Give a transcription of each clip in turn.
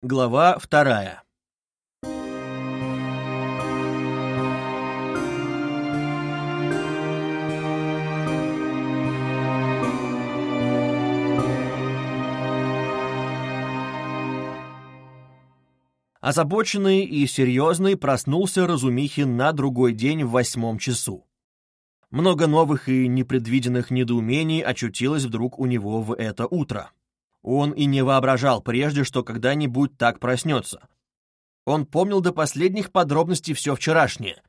Глава вторая. Озабоченный и серьезный проснулся Разумихин на другой день в восьмом часу. Много новых и непредвиденных недоумений очутилось вдруг у него в это утро. Он и не воображал прежде, что когда-нибудь так проснется. Он помнил до последних подробностей все вчерашнее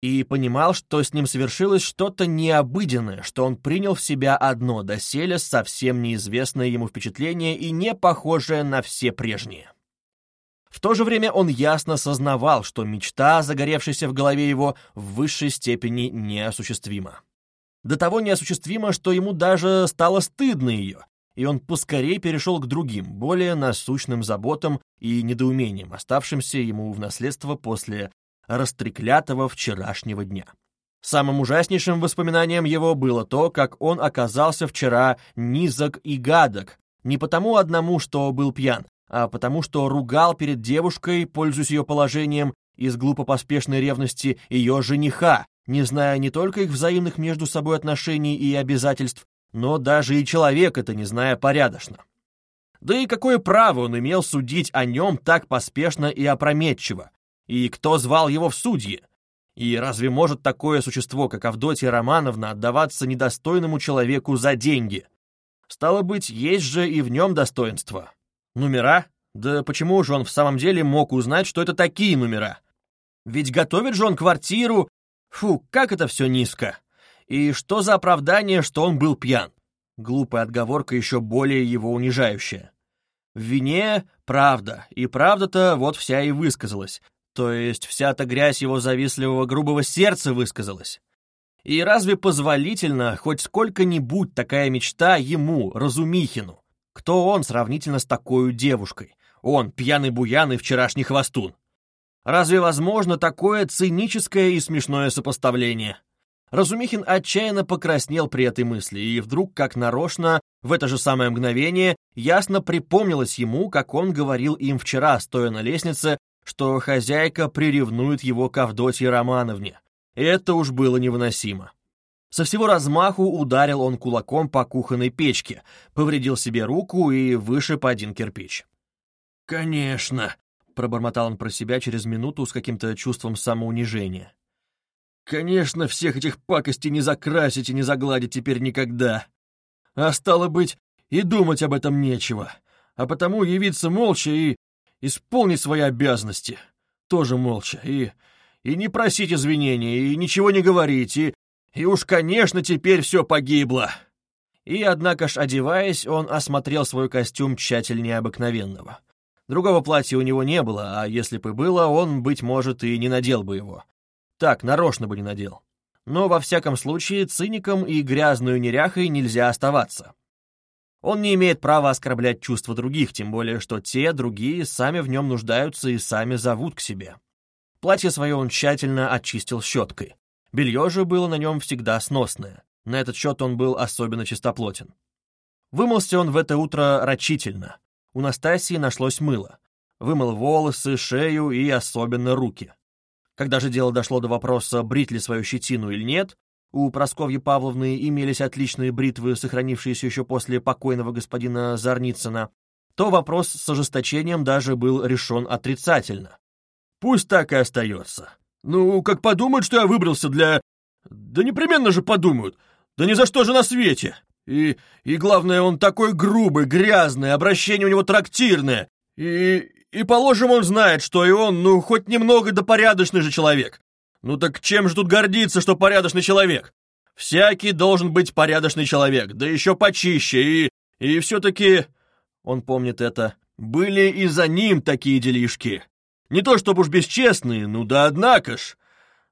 и понимал, что с ним совершилось что-то необыденное, что он принял в себя одно доселе совсем неизвестное ему впечатление и не похожее на все прежние. В то же время он ясно сознавал, что мечта, загоревшаяся в голове его, в высшей степени неосуществима. До того неосуществима, что ему даже стало стыдно ее, и он поскорее перешел к другим, более насущным заботам и недоумениям, оставшимся ему в наследство после растреклятого вчерашнего дня. Самым ужаснейшим воспоминанием его было то, как он оказался вчера низок и гадок, не потому одному, что был пьян, а потому что ругал перед девушкой, пользуясь ее положением, из глупо-поспешной ревности ее жениха, не зная не только их взаимных между собой отношений и обязательств, но даже и человек это не зная порядочно. Да и какое право он имел судить о нем так поспешно и опрометчиво? И кто звал его в судьи? И разве может такое существо, как Авдотья Романовна, отдаваться недостойному человеку за деньги? Стало быть, есть же и в нем достоинство. Номера? Да почему же он в самом деле мог узнать, что это такие номера? Ведь готовит же он квартиру. Фу, как это все низко. И что за оправдание, что он был пьян? Глупая отговорка еще более его унижающая. В вине правда, и правда-то вот вся и высказалась. То есть вся та грязь его завистливого грубого сердца высказалась. И разве позволительно хоть сколько-нибудь такая мечта ему, Разумихину? Кто он сравнительно с такой девушкой? Он, пьяный буян и вчерашний хвостун. Разве возможно такое циническое и смешное сопоставление? Разумихин отчаянно покраснел при этой мысли, и вдруг, как нарочно, в это же самое мгновение, ясно припомнилось ему, как он говорил им вчера, стоя на лестнице, что хозяйка приревнует его к Авдотье Романовне. Это уж было невыносимо. Со всего размаху ударил он кулаком по кухонной печке, повредил себе руку и вышиб один кирпич. «Конечно», — пробормотал он про себя через минуту с каким-то чувством самоунижения. «Конечно, всех этих пакостей не закрасить и не загладить теперь никогда. А стало быть, и думать об этом нечего, а потому явиться молча и исполнить свои обязанности. Тоже молча, и, и не просить извинения, и ничего не говорить, и и уж, конечно, теперь все погибло. И, однако ж, одеваясь, он осмотрел свой костюм тщательнее обыкновенного. Другого платья у него не было, а если бы было, он, быть может, и не надел бы его. Так, нарочно бы не надел. Но, во всяком случае, циником и грязную неряхой нельзя оставаться. Он не имеет права оскорблять чувства других, тем более, что те, другие, сами в нем нуждаются и сами зовут к себе. Платье свое он тщательно очистил щеткой. Белье же было на нем всегда сносное. На этот счет он был особенно чистоплотен. Вымылся он в это утро рачительно. У Настасии нашлось мыло. Вымыл волосы, шею и особенно руки. Когда же дело дошло до вопроса, брить ли свою щетину или нет, у Просковьи Павловны имелись отличные бритвы, сохранившиеся еще после покойного господина Зарницына, то вопрос с ожесточением даже был решен отрицательно. «Пусть так и остается. Ну, как подумают, что я выбрался для... Да непременно же подумают. Да ни за что же на свете. И, и главное, он такой грубый, грязный, обращение у него трактирное. И, и положим, он знает, что и он, ну, хоть немного да порядочный же человек. Ну так чем же тут гордиться, что порядочный человек? Всякий должен быть порядочный человек, да еще почище, и... И все-таки... Он помнит это. Были и за ним такие делишки. Не то чтобы уж бесчестные, ну да однако ж.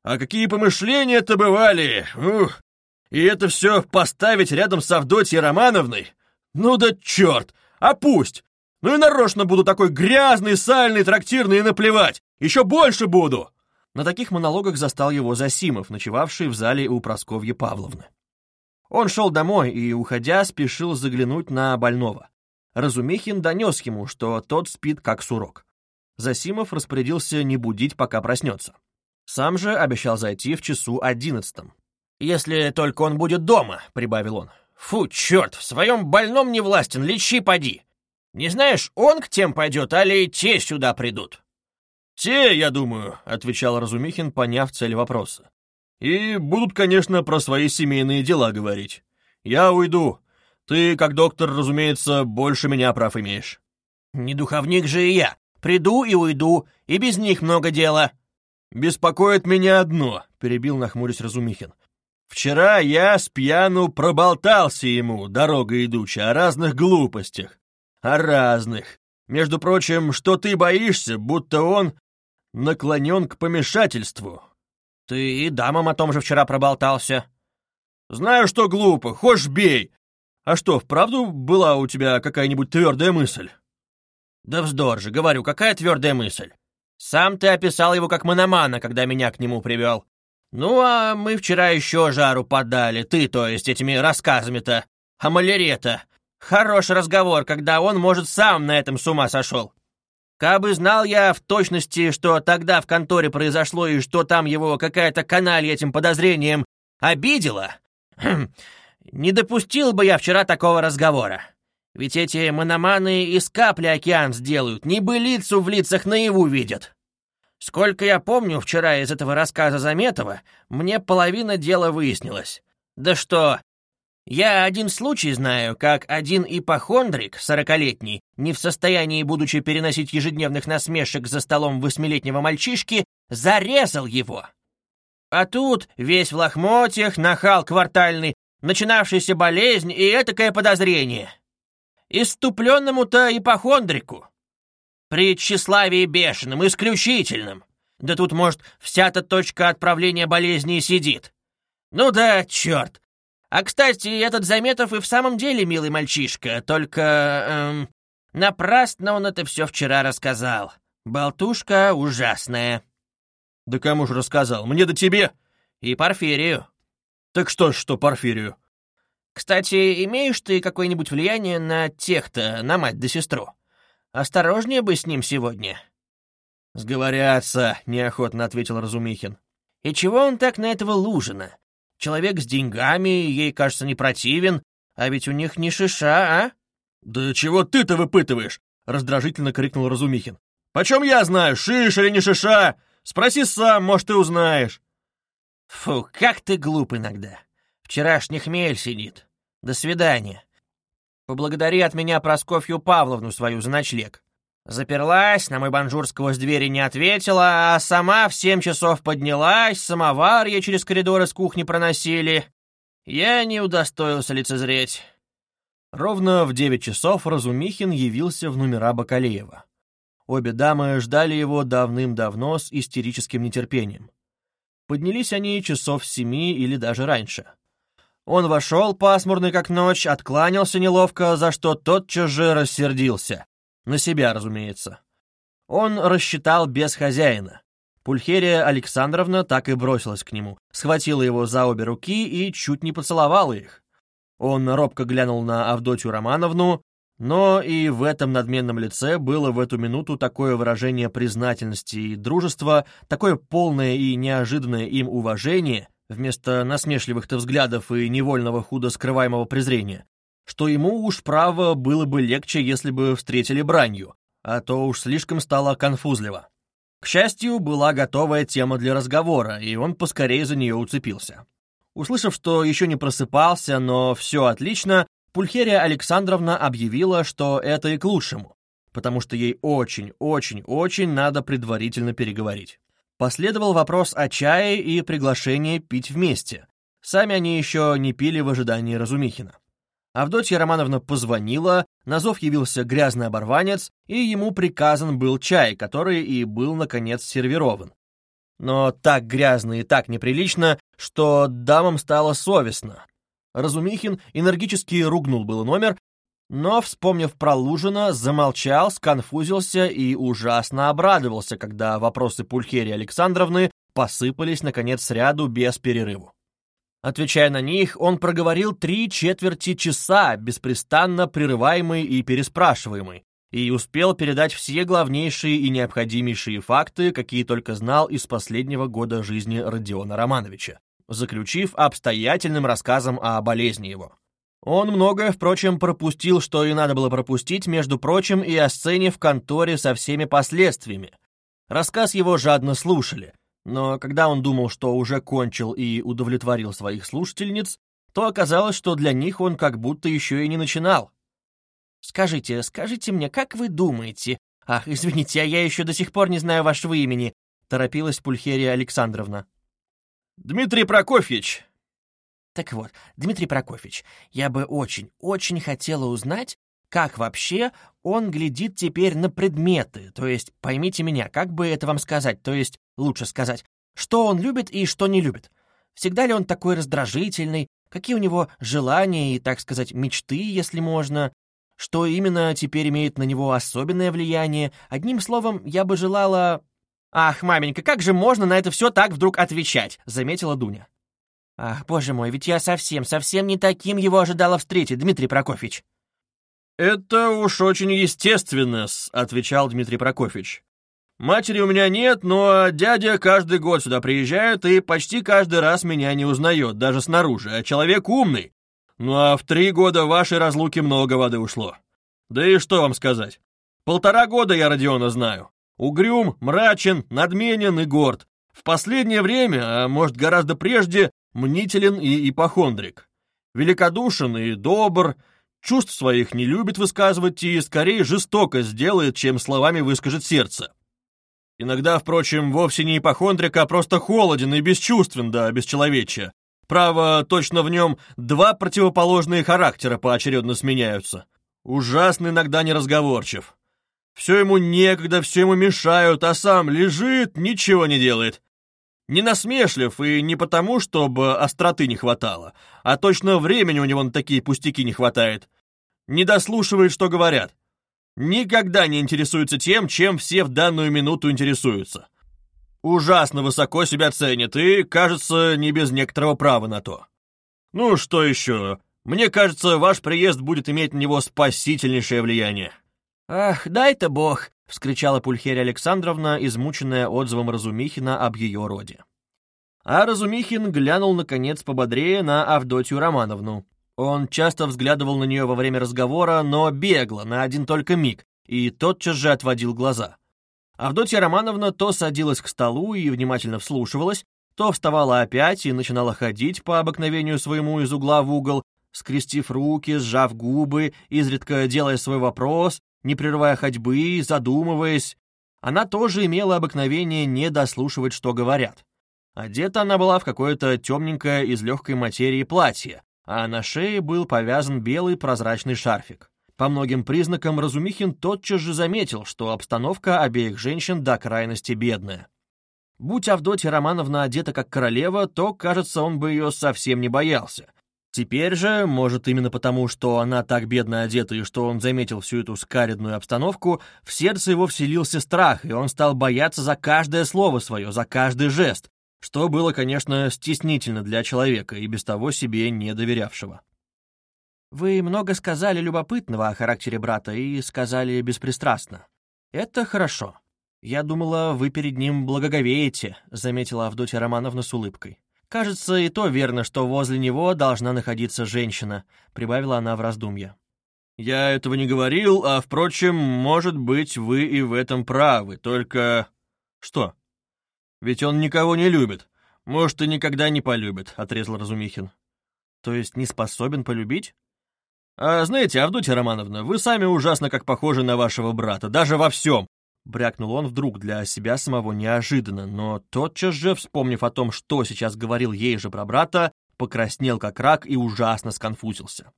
А какие помышления-то бывали! Ух! И это все поставить рядом с Авдотьей Романовной? Ну да черт! А пусть! Ну и нарочно буду такой грязный, сальный, трактирный и наплевать! Еще больше буду!» На таких монологах застал его Засимов, ночевавший в зале у Просковьи Павловны. Он шел домой и, уходя, спешил заглянуть на больного. Разумихин донес ему, что тот спит как сурок. Засимов распорядился не будить, пока проснется. Сам же обещал зайти в часу одиннадцатом. «Если только он будет дома», — прибавил он. «Фу, черт, в своем больном не властен, лечи поди. Не знаешь, он к тем пойдет, али те сюда придут?» «Те, я думаю», — отвечал Разумихин, поняв цель вопроса. «И будут, конечно, про свои семейные дела говорить. Я уйду. Ты, как доктор, разумеется, больше меня прав имеешь». «Не духовник же и я. Приду и уйду, и без них много дела». «Беспокоит меня одно», — перебил нахмурясь Разумихин. «Вчера я с пьяну проболтался ему, дорога идучая, о разных глупостях. О разных. Между прочим, что ты боишься, будто он наклонен к помешательству». «Ты и дамам о том же вчера проболтался». «Знаю, что глупо, хочешь бей. А что, вправду была у тебя какая-нибудь твердая мысль?» «Да вздор же, говорю, какая твердая мысль? Сам ты описал его как мономана, когда меня к нему привел. Ну, а мы вчера еще жару подали, ты, то есть, этими рассказами-то, о малярета. Хороший разговор, когда он, может, сам на этом с ума сошел. Кабы знал я в точности, что тогда в конторе произошло и что там его какая-то каналья этим подозрением обидела, не допустил бы я вчера такого разговора. Ведь эти мономаны из капли океан сделают, небылицу в лицах наяву видят. Сколько я помню вчера из этого рассказа Заметова, мне половина дела выяснилась. Да что, я один случай знаю, как один ипохондрик, сорокалетний, не в состоянии, будучи переносить ежедневных насмешек за столом восьмилетнего мальчишки, зарезал его. А тут весь в лохмотьях, нахал квартальный, начинавшаяся болезнь и этакое подозрение. Иступленному-то ипохондрику. При тщеславии бешеным, исключительным. Да тут, может, вся-то точка отправления болезни сидит. Ну да, черт. А, кстати, этот Заметов и в самом деле милый мальчишка, только... Эм, напрасно он это все вчера рассказал. Болтушка ужасная. Да кому же рассказал? Мне да тебе? И Порфирию. Так что ж, что Порфирию? Кстати, имеешь ты какое-нибудь влияние на тех-то, на мать да сестру? Осторожнее бы с ним сегодня». «Сговорятся», — неохотно ответил Разумихин. «И чего он так на этого Лужина? Человек с деньгами, ей, кажется, не противен, а ведь у них не шиша, а?» «Да чего ты-то выпытываешь?» — раздражительно крикнул Разумихин. «Почем я знаю, шиш или не шиша? Спроси сам, может, ты узнаешь». «Фу, как ты глуп иногда. Вчерашний хмель сидит. До свидания. Поблагодари от меня Прасковью Павловну свою за ночлег. Заперлась, на мой бонжур сквозь двери не ответила, а сама в семь часов поднялась, самовар ей через коридоры с кухни проносили. Я не удостоился лицезреть. Ровно в девять часов Разумихин явился в номера Бакалеева. Обе дамы ждали его давным-давно с истерическим нетерпением. Поднялись они часов семи или даже раньше. Он вошел, пасмурный как ночь, откланялся неловко, за что тотчас же рассердился. На себя, разумеется. Он рассчитал без хозяина. Пульхерия Александровна так и бросилась к нему, схватила его за обе руки и чуть не поцеловала их. Он робко глянул на Авдотью Романовну, но и в этом надменном лице было в эту минуту такое выражение признательности и дружества, такое полное и неожиданное им уважение, вместо насмешливых-то взглядов и невольного худо скрываемого презрения, что ему уж право было бы легче, если бы встретили бранью, а то уж слишком стало конфузливо. К счастью, была готовая тема для разговора, и он поскорее за нее уцепился. Услышав, что еще не просыпался, но все отлично, Пульхерия Александровна объявила, что это и к лучшему, потому что ей очень-очень-очень надо предварительно переговорить. Последовал вопрос о чае и приглашение пить вместе. Сами они еще не пили в ожидании Разумихина. Авдотья Романовна позвонила, на зов явился грязный оборванец, и ему приказан был чай, который и был, наконец, сервирован. Но так грязно и так неприлично, что дамам стало совестно. Разумихин энергически ругнул был номер, но, вспомнив про Лужина, замолчал, сконфузился и ужасно обрадовался, когда вопросы Пульхерии Александровны посыпались, наконец, ряду без перерыву. Отвечая на них, он проговорил три четверти часа, беспрестанно прерываемый и переспрашиваемый, и успел передать все главнейшие и необходимейшие факты, какие только знал из последнего года жизни Родиона Романовича, заключив обстоятельным рассказом о болезни его. Он многое, впрочем, пропустил, что и надо было пропустить, между прочим, и о сцене в конторе со всеми последствиями. Рассказ его жадно слушали, но когда он думал, что уже кончил и удовлетворил своих слушательниц, то оказалось, что для них он как будто еще и не начинал. «Скажите, скажите мне, как вы думаете? Ах, извините, а я еще до сих пор не знаю вашего имени», — торопилась Пульхерия Александровна. «Дмитрий Прокофьевич». «Так вот, Дмитрий Прокофьевич, я бы очень, очень хотела узнать, как вообще он глядит теперь на предметы, то есть, поймите меня, как бы это вам сказать, то есть, лучше сказать, что он любит и что не любит. Всегда ли он такой раздражительный, какие у него желания и, так сказать, мечты, если можно, что именно теперь имеет на него особенное влияние. Одним словом, я бы желала... «Ах, маменька, как же можно на это все так вдруг отвечать?» — заметила Дуня. «Ах, боже мой, ведь я совсем, совсем не таким его ожидала встретить, Дмитрий Прокофьевич». «Это уж очень естественно отвечал Дмитрий Прокофьевич. «Матери у меня нет, но дядя каждый год сюда приезжает и почти каждый раз меня не узнает, даже снаружи, а человек умный. Ну а в три года вашей разлуки много воды ушло. Да и что вам сказать? Полтора года я Родиона знаю. Угрюм, мрачен, надменен и горд. В последнее время, а может гораздо прежде, мнителен и ипохондрик. Великодушен и добр, чувств своих не любит высказывать и скорее жестоко сделает, чем словами выскажет сердце. Иногда, впрочем, вовсе не ипохондрик, а просто холоден и бесчувствен до бесчеловечия. Право, точно в нем два противоположные характера поочередно сменяются. Ужасно иногда неразговорчив. Все ему некогда, все ему мешают, а сам лежит, ничего не делает. Не насмешлив и не потому, чтобы остроты не хватало, а точно времени у него на такие пустяки не хватает. Не дослушивает, что говорят. Никогда не интересуется тем, чем все в данную минуту интересуются ужасно высоко себя ценит и, кажется, не без некоторого права на то. Ну, что еще? Мне кажется, ваш приезд будет иметь на него спасительнейшее влияние». «Ах, дай-то бог!» — вскричала Пульхерия Александровна, измученная отзывом Разумихина об ее роде. А Разумихин глянул, наконец, пободрее на Авдотью Романовну. Он часто взглядывал на нее во время разговора, но бегло, на один только миг, и тотчас же отводил глаза. Авдотья Романовна то садилась к столу и внимательно вслушивалась, то вставала опять и начинала ходить по обыкновению своему из угла в угол, скрестив руки, сжав губы, изредка делая свой вопрос, не прерывая ходьбы, задумываясь. Она тоже имела обыкновение не дослушивать, что говорят. Одета она была в какое-то темненькое из легкой материи платье, а на шее был повязан белый прозрачный шарфик. По многим признакам Разумихин тотчас же заметил, что обстановка обеих женщин до крайности бедная. Будь Авдотья Романовна одета как королева, то, кажется, он бы ее совсем не боялся. Теперь же, может, именно потому, что она так бедно одета и что он заметил всю эту скаридную обстановку, в сердце его вселился страх, и он стал бояться за каждое слово свое, за каждый жест, что было, конечно, стеснительно для человека и без того себе не доверявшего. Вы много сказали любопытного о характере брата и сказали беспристрастно. Это хорошо. Я думала, вы перед ним благоговеете, заметила Авдотья Романовна с улыбкой. Кажется, и то верно, что возле него должна находиться женщина, прибавила она в раздумье. Я этого не говорил, а, впрочем, может быть, вы и в этом правы, только... Что? Ведь он никого не любит. Может, и никогда не полюбит, отрезал Разумихин. То есть не способен полюбить? «А знаете, Авдотья Романовна, вы сами ужасно как похожи на вашего брата, даже во всем!» Брякнул он вдруг для себя самого неожиданно, но тотчас же, вспомнив о том, что сейчас говорил ей же про брата, покраснел как рак и ужасно сконфузился.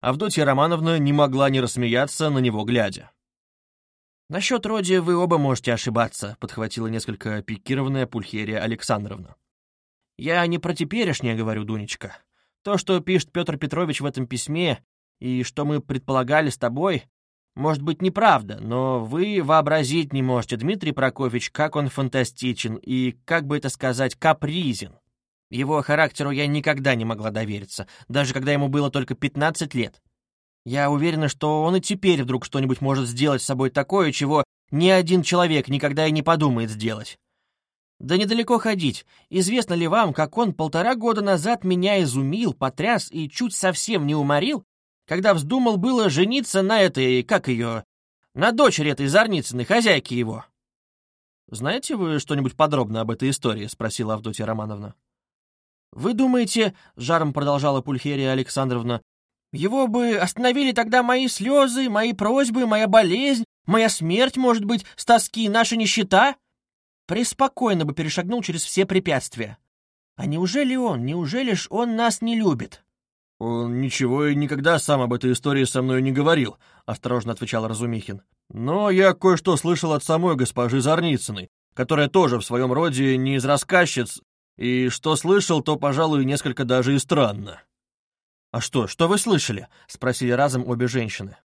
Авдотья Романовна не могла не рассмеяться, на него глядя. «Насчет Роди вы оба можете ошибаться», — подхватила несколько пикированная Пульхерия Александровна. «Я не про теперешнее говорю, Дунечка. То, что пишет Петр Петрович в этом письме, и что мы предполагали с тобой, может быть неправда, но вы вообразить не можете, Дмитрий Прокофьевич, как он фантастичен и, как бы это сказать, капризен. Его характеру я никогда не могла довериться, даже когда ему было только 15 лет. Я уверена, что он и теперь вдруг что-нибудь может сделать с собой такое, чего ни один человек никогда и не подумает сделать. Да недалеко ходить. Известно ли вам, как он полтора года назад меня изумил, потряс и чуть совсем не уморил, когда вздумал было жениться на этой, как ее, на дочери этой Зарницыной, хозяйки его. «Знаете вы что-нибудь подробно об этой истории?» — спросила Авдотья Романовна. «Вы думаете, — жаром продолжала Пульхерия Александровна, — его бы остановили тогда мои слезы, мои просьбы, моя болезнь, моя смерть, может быть, с тоски, наша нищета? Преспокойно бы перешагнул через все препятствия. А неужели он, неужели ж он нас не любит?» «Он ничего и никогда сам об этой истории со мной не говорил», — осторожно отвечал Разумихин. «Но я кое-что слышал от самой госпожи Зарницыной, которая тоже в своем роде не из рассказчиц, и что слышал, то, пожалуй, несколько даже и странно». «А что, что вы слышали?» — спросили разом обе женщины.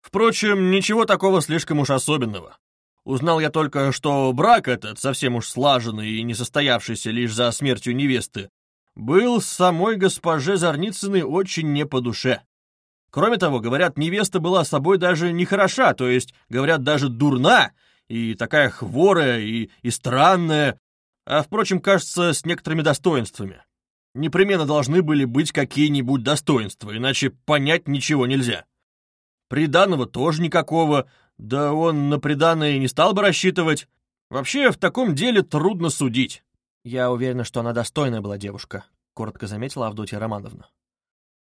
«Впрочем, ничего такого слишком уж особенного. Узнал я только, что брак этот, совсем уж слаженный и не состоявшийся лишь за смертью невесты, был самой госпоже Зарницыной очень не по душе. Кроме того, говорят, невеста была собой даже не хороша, то есть, говорят, даже дурна, и такая хворая, и, и странная, а, впрочем, кажется, с некоторыми достоинствами. Непременно должны были быть какие-нибудь достоинства, иначе понять ничего нельзя. Приданного тоже никакого, да он на приданное не стал бы рассчитывать. Вообще, в таком деле трудно судить. «Я уверена, что она достойная была девушка», — коротко заметила Авдотья Романовна.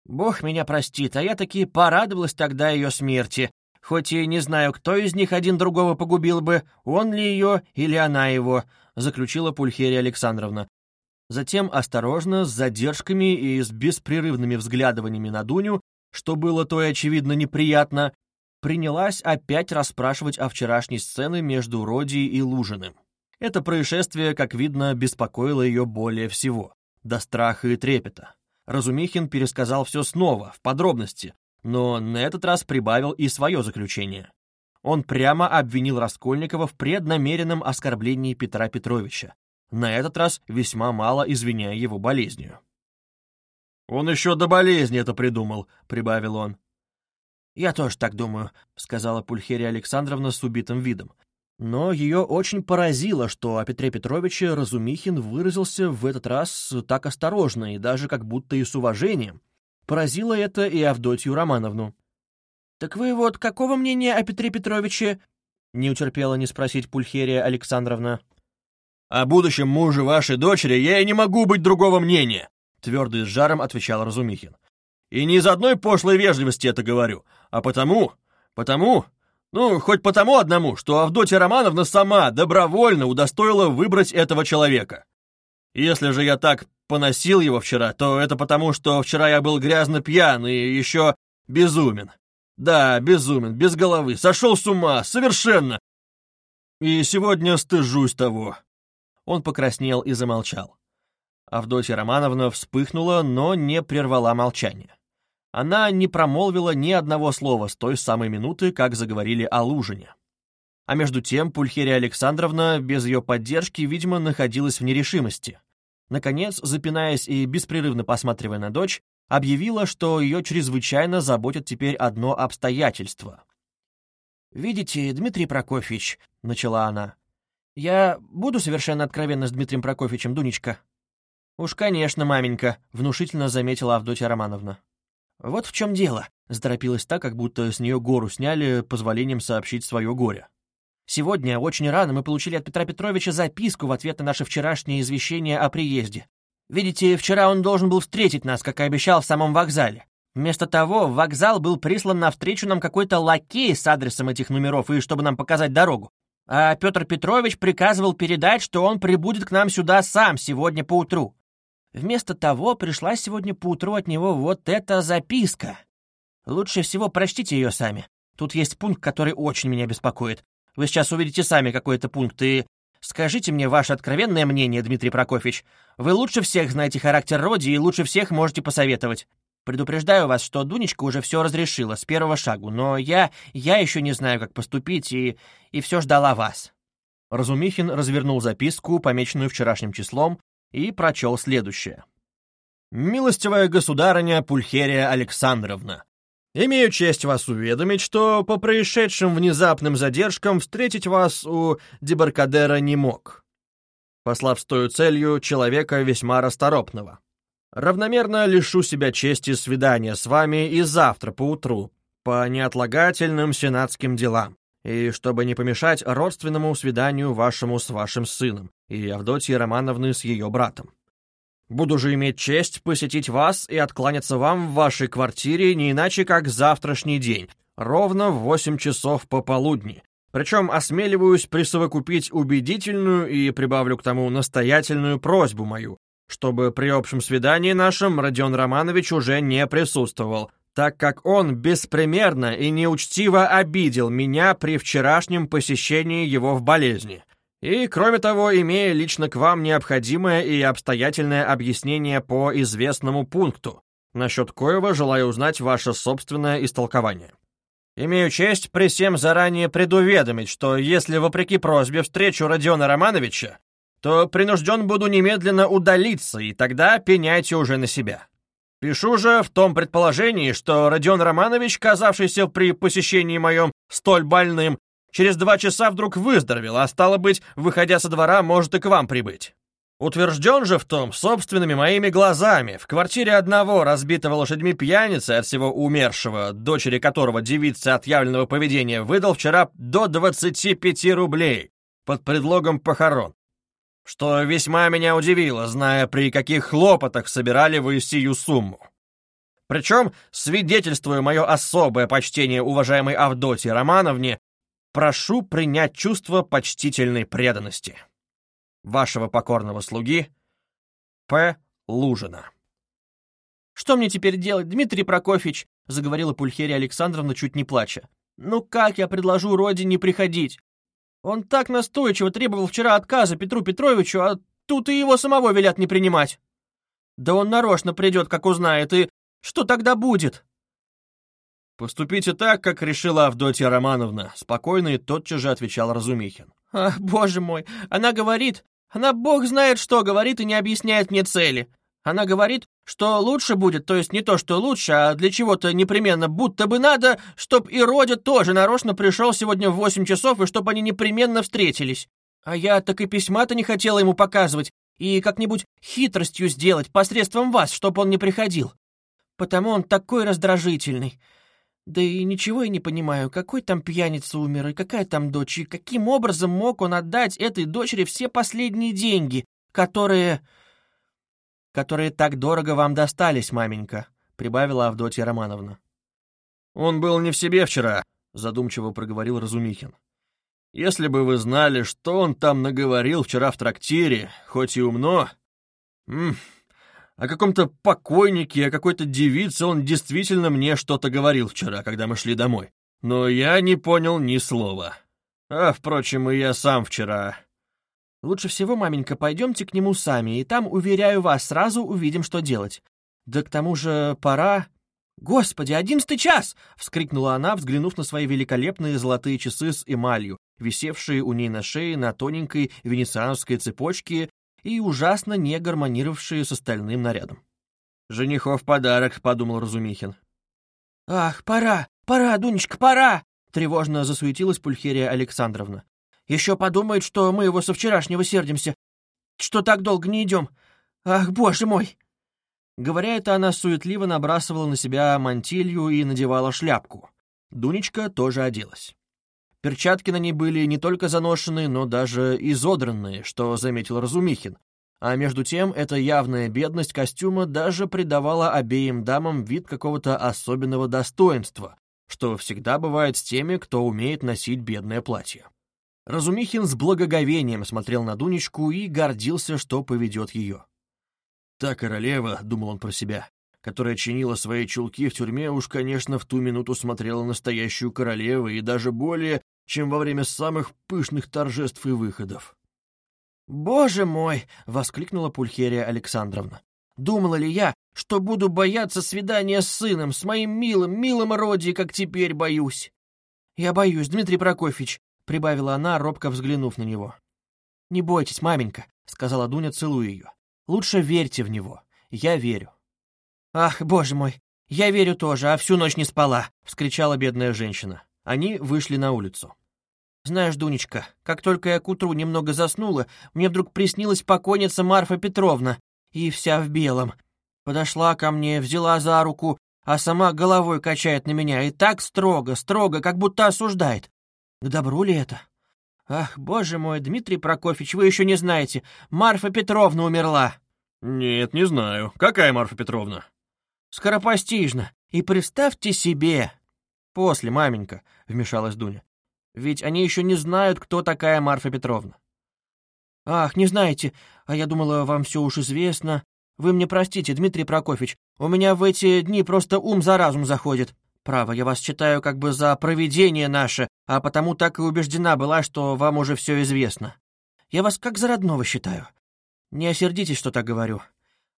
«Бог меня простит, а я таки порадовалась тогда ее смерти, хоть и не знаю, кто из них один другого погубил бы, он ли ее или она его», — заключила Пульхерия Александровна. Затем осторожно, с задержками и с беспрерывными взглядываниями на Дуню, что было то и очевидно неприятно, принялась опять расспрашивать о вчерашней сцене между Роди и Лужиным. Это происшествие, как видно, беспокоило ее более всего, до страха и трепета. Разумихин пересказал все снова, в подробности, но на этот раз прибавил и свое заключение. Он прямо обвинил Раскольникова в преднамеренном оскорблении Петра Петровича, на этот раз весьма мало извиняя его болезнью. «Он еще до болезни это придумал», — прибавил он. «Я тоже так думаю», — сказала Пульхерия Александровна с убитым видом. Но ее очень поразило, что о Петре Петровиче Разумихин выразился в этот раз так осторожно и даже как будто и с уважением. Поразило это и Авдотью Романовну. «Так вы вот какого мнения о Петре Петровиче?» Не утерпела не спросить Пульхерия Александровна. «О будущем муже вашей дочери я и не могу быть другого мнения», твердо и с жаром отвечал Разумихин. «И не из одной пошлой вежливости это говорю, а потому, потому, ну, хоть потому одному, что Авдотья Романовна сама добровольно удостоила выбрать этого человека. Если же я так поносил его вчера, то это потому, что вчера я был грязно пьян и еще безумен. Да, безумен, без головы, сошел с ума, совершенно. И сегодня стыжусь того. Он покраснел и замолчал. Авдотья Романовна вспыхнула, но не прервала молчание. Она не промолвила ни одного слова с той самой минуты, как заговорили о Лужине. А между тем Пульхерия Александровна без ее поддержки, видимо, находилась в нерешимости. Наконец, запинаясь и беспрерывно посматривая на дочь, объявила, что ее чрезвычайно заботит теперь одно обстоятельство. «Видите, Дмитрий Прокофьевич», — начала она, — «я буду совершенно откровенна с Дмитрием Прокофьевичем, Дунечка?» «Уж, конечно, маменька», — внушительно заметила Авдотья Романовна. «Вот в чем дело», — заторопилась так, как будто с нее гору сняли позволением сообщить свое горе. «Сегодня, очень рано, мы получили от Петра Петровича записку в ответ на наше вчерашнее извещение о приезде. Видите, вчера он должен был встретить нас, как и обещал, в самом вокзале. Вместо того, в вокзал был прислан навстречу нам какой-то лакей с адресом этих номеров и чтобы нам показать дорогу. А Петр Петрович приказывал передать, что он прибудет к нам сюда сам сегодня поутру. Вместо того пришла сегодня поутру от него вот эта записка. Лучше всего прочтите ее сами. Тут есть пункт, который очень меня беспокоит. Вы сейчас увидите сами какой это пункт, и скажите мне ваше откровенное мнение, Дмитрий Прокофьевич. Вы лучше всех знаете характер Роди и лучше всех можете посоветовать. Предупреждаю вас, что Дунечка уже все разрешила с первого шагу, но я... я еще не знаю, как поступить, и... и все ждала вас». Разумихин развернул записку, помеченную вчерашним числом, и прочел следующее. «Милостивая государыня Пульхерия Александровна, имею честь вас уведомить, что по происшедшим внезапным задержкам встретить вас у Дебаркадера не мог, послав с той целью человека весьма расторопного. Равномерно лишу себя чести свидания с вами и завтра поутру, по неотлагательным сенатским делам, и чтобы не помешать родственному свиданию вашему с вашим сыном и Авдотьи Романовны с ее братом. Буду же иметь честь посетить вас и откланяться вам в вашей квартире не иначе, как завтрашний день, ровно в восемь часов пополудни. Причем осмеливаюсь присовокупить убедительную и прибавлю к тому настоятельную просьбу мою, чтобы при общем свидании нашем Родион Романович уже не присутствовал, так как он беспримерно и неучтиво обидел меня при вчерашнем посещении его в болезни. И, кроме того, имея лично к вам необходимое и обстоятельное объяснение по известному пункту, насчет коего желаю узнать ваше собственное истолкование. Имею честь при всем заранее предуведомить, что если, вопреки просьбе, встречу Родиона Романовича, то принужден буду немедленно удалиться, и тогда пеняйте уже на себя. Пишу же в том предположении, что Родион Романович, казавшийся при посещении моем столь больным, через два часа вдруг выздоровел, а стало быть, выходя со двора, может и к вам прибыть. Утвержден же в том собственными моими глазами, в квартире одного разбитого лошадьми пьяницы от всего умершего, дочери которого девица отъявленного поведения выдал вчера до 25 рублей под предлогом похорон что весьма меня удивило, зная, при каких хлопотах собирали вы сию сумму. Причем, свидетельствуя мое особое почтение уважаемой Авдотье Романовне, прошу принять чувство почтительной преданности. Вашего покорного слуги П. Лужина. «Что мне теперь делать, Дмитрий Прокофьевич?» — заговорила Пульхерия Александровна, чуть не плача. «Ну как я предложу родине приходить? Он так настойчиво требовал вчера отказа Петру Петровичу, а тут и его самого велят не принимать. Да он нарочно придет, как узнает, и что тогда будет?» «Поступите так, как решила Авдотья Романовна», — спокойно и тотчас же отвечал Разумихин. «Ах, боже мой, она говорит, она бог знает что говорит и не объясняет мне цели. Она говорит, что лучше будет, то есть не то, что лучше, а для чего-то непременно, будто бы надо, чтоб и Родя тоже нарочно пришел сегодня в восемь часов, и чтоб они непременно встретились. А я так и письма-то не хотела ему показывать, и как-нибудь хитростью сделать посредством вас, чтоб он не приходил. Потому он такой раздражительный. Да и ничего я не понимаю, какой там пьяница умер, и какая там дочь, и каким образом мог он отдать этой дочери все последние деньги, которые которые так дорого вам достались, маменька», — прибавила Авдотья Романовна. «Он был не в себе вчера», — задумчиво проговорил Разумихин. «Если бы вы знали, что он там наговорил вчера в трактире, хоть и умно... М -м, о каком-то покойнике, о какой-то девице он действительно мне что-то говорил вчера, когда мы шли домой. Но я не понял ни слова. А, впрочем, и я сам вчера Лучше всего, маменька, пойдемте к нему сами, и там, уверяю вас, сразу увидим, что делать. Да к тому же пора... «Господи, одиннадцатый час!» — вскрикнула она, взглянув на свои великолепные золотые часы с эмалью, висевшие у ней на шее на тоненькой венецианской цепочке и ужасно не гармонировавшие с остальным нарядом. «Женихов подарок», — подумал Разумихин. «Ах, пора, пора, Дунечка, пора!» — тревожно засуетилась Пульхерия Александровна. Еще подумает, что мы его со вчерашнего сердимся, что так долго не идем. Ах, боже мой!» Говоря это, она суетливо набрасывала на себя мантилью и надевала шляпку. Дунечка тоже оделась. Перчатки на ней были не только заношенные, но даже изодранные, что заметил Разумихин. А между тем, эта явная бедность костюма даже придавала обеим дамам вид какого-то особенного достоинства, что всегда бывает с теми, кто умеет носить бедное платье. Разумихин с благоговением смотрел на Дунечку и гордился, что поведет ее. «Та королева», — думал он про себя, которая чинила свои чулки в тюрьме, уж, конечно, в ту минуту смотрела настоящую королеву и даже более, чем во время самых пышных торжеств и выходов. «Боже мой!» — воскликнула Пульхерия Александровна. «Думала ли я, что буду бояться свидания с сыном, с моим милым, милым Роди, как теперь боюсь?» «Я боюсь, Дмитрий Прокофьевич, прибавила она, робко взглянув на него. «Не бойтесь, маменька», — сказала Дуня, целуя ее. Лучше верьте в него. Я верю». «Ах, боже мой, я верю тоже, а всю ночь не спала», — вскричала бедная женщина. Они вышли на улицу. «Знаешь, Дунечка, как только я к утру немного заснула, мне вдруг приснилась покойница Марфа Петровна, и вся в белом. Подошла ко мне, взяла за руку, а сама головой качает на меня, и так строго, строго, как будто осуждает. К добру ли это? Ах, боже мой, Дмитрий Прокофьевич, вы еще не знаете, Марфа Петровна умерла. Нет, не знаю. Какая Марфа Петровна? Скоропостижно. И представьте себе... После, маменька, вмешалась Дуня. Ведь они еще не знают, кто такая Марфа Петровна. Ах, не знаете, а я думала, вам все уж известно. Вы мне простите, Дмитрий Прокофьевич, у меня в эти дни просто ум за разум заходит. Право, я вас считаю как бы за провидение наше, а потому так и убеждена была, что вам уже все известно. Я вас как за родного считаю. Не осердитесь, что так говорю.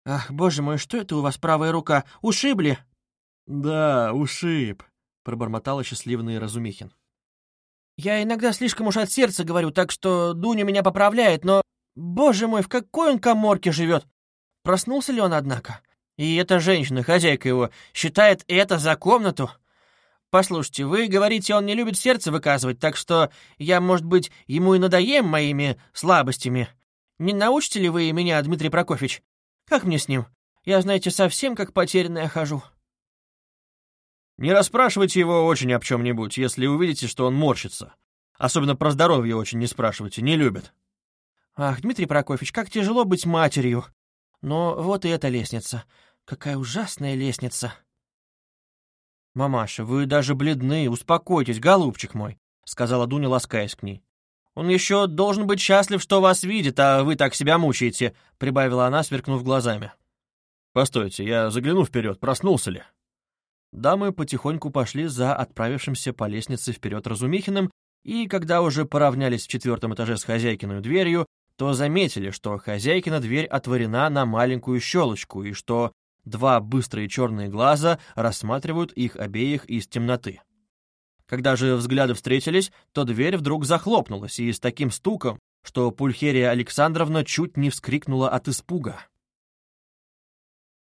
Ах, боже мой, что это у вас правая рука? Ушибли? Да, ушиб, пробормотала счастливый Разумихин. Я иногда слишком уж от сердца говорю, так что Дуня меня поправляет, но... Боже мой, в какой он коморке живет! Проснулся ли он, однако? И эта женщина, хозяйка его, считает это за комнату? Послушайте, вы говорите, он не любит сердце выказывать, так что я, может быть, ему и надоем моими слабостями. Не научите ли вы меня, Дмитрий Прокофьевич? Как мне с ним? Я, знаете, совсем как потерянная хожу». «Не расспрашивайте его очень об чем-нибудь, если увидите, что он морщится. Особенно про здоровье очень не спрашивайте, не любят». «Ах, Дмитрий Прокофьевич, как тяжело быть матерью. Но вот и эта лестница. Какая ужасная лестница!» «Мамаша, вы даже бледны, успокойтесь, голубчик мой», — сказала Дуня, ласкаясь к ней. «Он еще должен быть счастлив, что вас видит, а вы так себя мучаете», — прибавила она, сверкнув глазами. «Постойте, я загляну вперед, проснулся ли?» Дамы потихоньку пошли за отправившимся по лестнице вперед Разумихиным, и когда уже поравнялись в четвертом этаже с хозяйкиной дверью, то заметили, что хозяйкина дверь отворена на маленькую щелочку, и что два быстрые черные глаза рассматривают их обеих из темноты. Когда же взгляды встретились, то дверь вдруг захлопнулась, и с таким стуком, что Пульхерия Александровна чуть не вскрикнула от испуга.